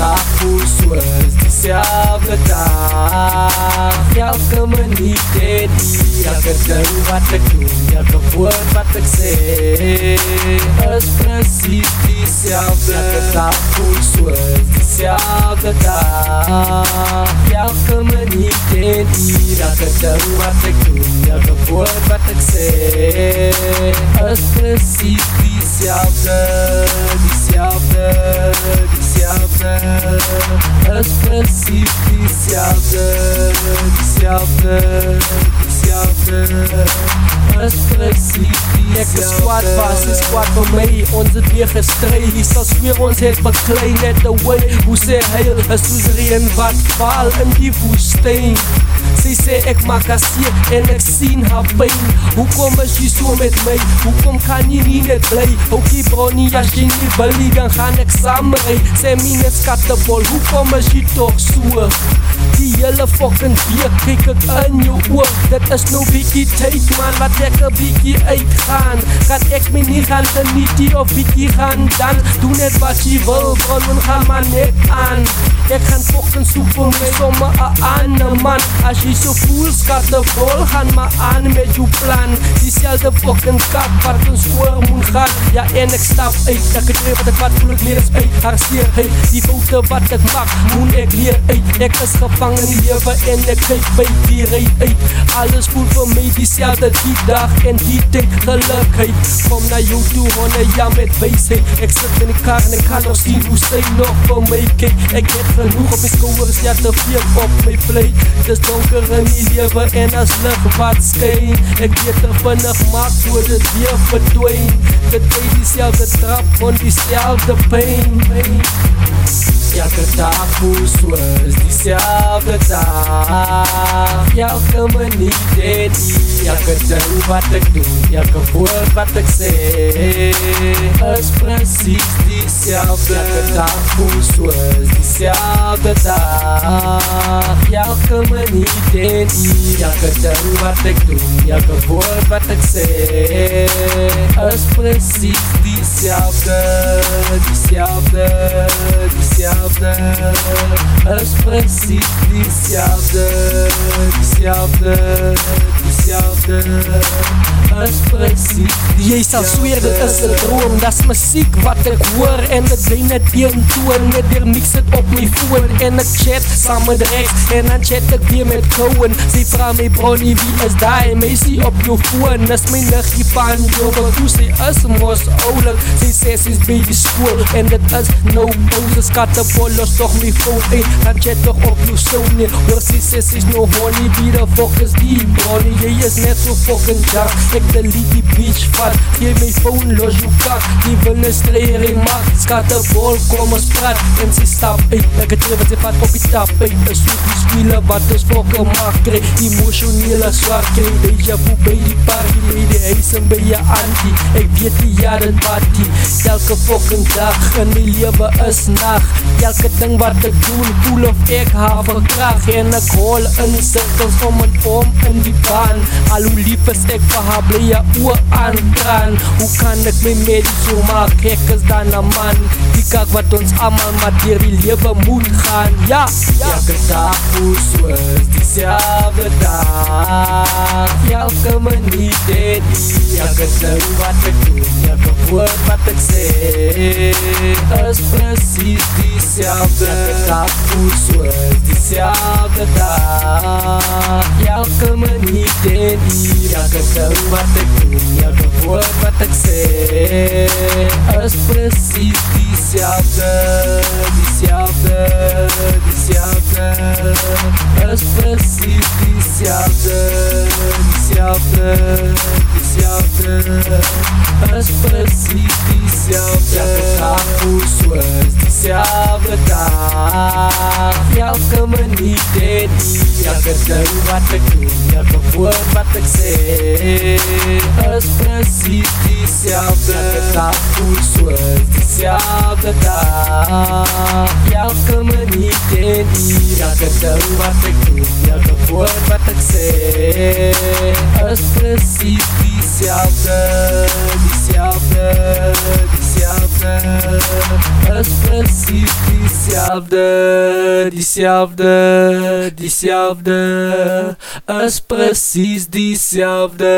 capul sus Se avlăta Iau că mă nite Ia că dăruvată cum Ia că vorbată se Îți prăsiti se avlă Ia că capul sus Se avlăta Iau că mă nite Ia că dăruvată cum Ia că vorbată se Îți prăsiti se avlă Se avlă Hetzelfde, het principe hetzelfde, hetzelfde, hetzelfde. Het principe Lekker squad was, is squad van mij, onze weg is Als we ons het beklein, net away, hoe ze heil, het is wat val in die woestijn. Si se ek makasye, en ek Să-i se ekmakasie NXin habein Hukom shisumet mei Hukom kaninin et lei Hoki broni yashin ni beligan Hanek samrei Seminets katabol Hukom shitok suer nie nie, dan net? Die hele fucking week kyk ek in jou oog. Dit is nou biekie tyd man, wat ek een biekie uitgaan. Kan ek my nie gaan geniet die of biekie gaan dan? Doe net wat jy wil, bron, en gaan maar net aan. Ek gaan fucking soek vir my somme een ander man. As jy so voel, skattebol, gaan maar aan met jou plan. Diezelfde fucking kat wat ons voor moet gaan. Ja en ek stap uit, ek het wat ek wat voel ek meer Haar steer uit, die foute wat ek maak, moet ek leer uit. Ek is in die lewe en ek kyk by die ruit uit Alles voel vir my diezelfde die dag en die ding gelukheid Kom na jou toe, honne, ja met weisheid Ek sit in die kar en ek kan nog sien hoe sy nog vir my kyk Ek het genoeg op my skouwers, ja te veel op my plate Het is donker in die lewe en as licht wat skyn Ek weet te vinnig maak voor dit weer verdwijn Dit by diezelfde trap van Iată staful suăz Di se avlăta Iau că mă nide Iată dău bată tu Iată vor bată se Îți prăsis di se avlăta Iată staful suăz Di se avlăta Iau că mă nide Iată dău bată tu Iată vor tu, se Îți prăsis di se avlăta Di se avlăta aldı Expressiv bizi aldı Bizi aldı Bizi aldı Expressiv Jy sal sweer dit is een droom. Das muziek wat ek hoor En dit bly net een toon. Net weer mix het op my phone En ek chat saam met Rex En dan chat ek weer met Cohen Sy vraag my Bronnie wie is die Meisie op jou phone Is my niggie van jou Want hoe sy is mos oulik. Sy sê sy is by die school En dit is no pose Skattebol los toch my phone uit Dan chat toch op jou sound Hoor sy sê sy is no honey Wie the fuck is die Bronnie. Jy is net so fucking jack Ek delete die bitch vat Geef my phone los jou kak Die wil een strering maak Skattebol kom ons praat En sy stap uit Ek het wat sy vat op die tap uit Is so die spiele wat ons fokke maak kry Emotionele zwaar kry Deja vu by die party Lady huis en by je auntie. Ek weet die jaren wat die Elke fucking dag in die lewe is nacht Elke ding wat ek doen Voel of ek haar verkraag En ek hol in cirkels om en om in die baan. Al hoe lief is ek vir haar Bly je oor aantraan Hoe kan ek my medie so maak Ek is dan een man Die kak wat ons allemaal maar dier die lewe moet gaan. Ja, ja. Elke dag voel soos dieselfde tak Yang ke mendidik Yang ke sempat tekun Yang ke buat patek se Ekspresi di siap Yang ke tak kusur Di siap tak Yang ke mendidik Yang ke sempat patek se Ekspresi di siap tak viciada, viciada, viciada. Mas parece viciada, tá por suas viciada, tá. Real que a manitete. încerc să-i bate Iar mă fur bate Îți prăsiti sealdă Ta cursul de sealdă ta Iau că mă nite Iar că să-i bate Iar mă fur bate Îți prăsiti sealdă De sealdă De sealdă Îți prăsiti sealdă De sealdă diezelfde, als precies diezelfde.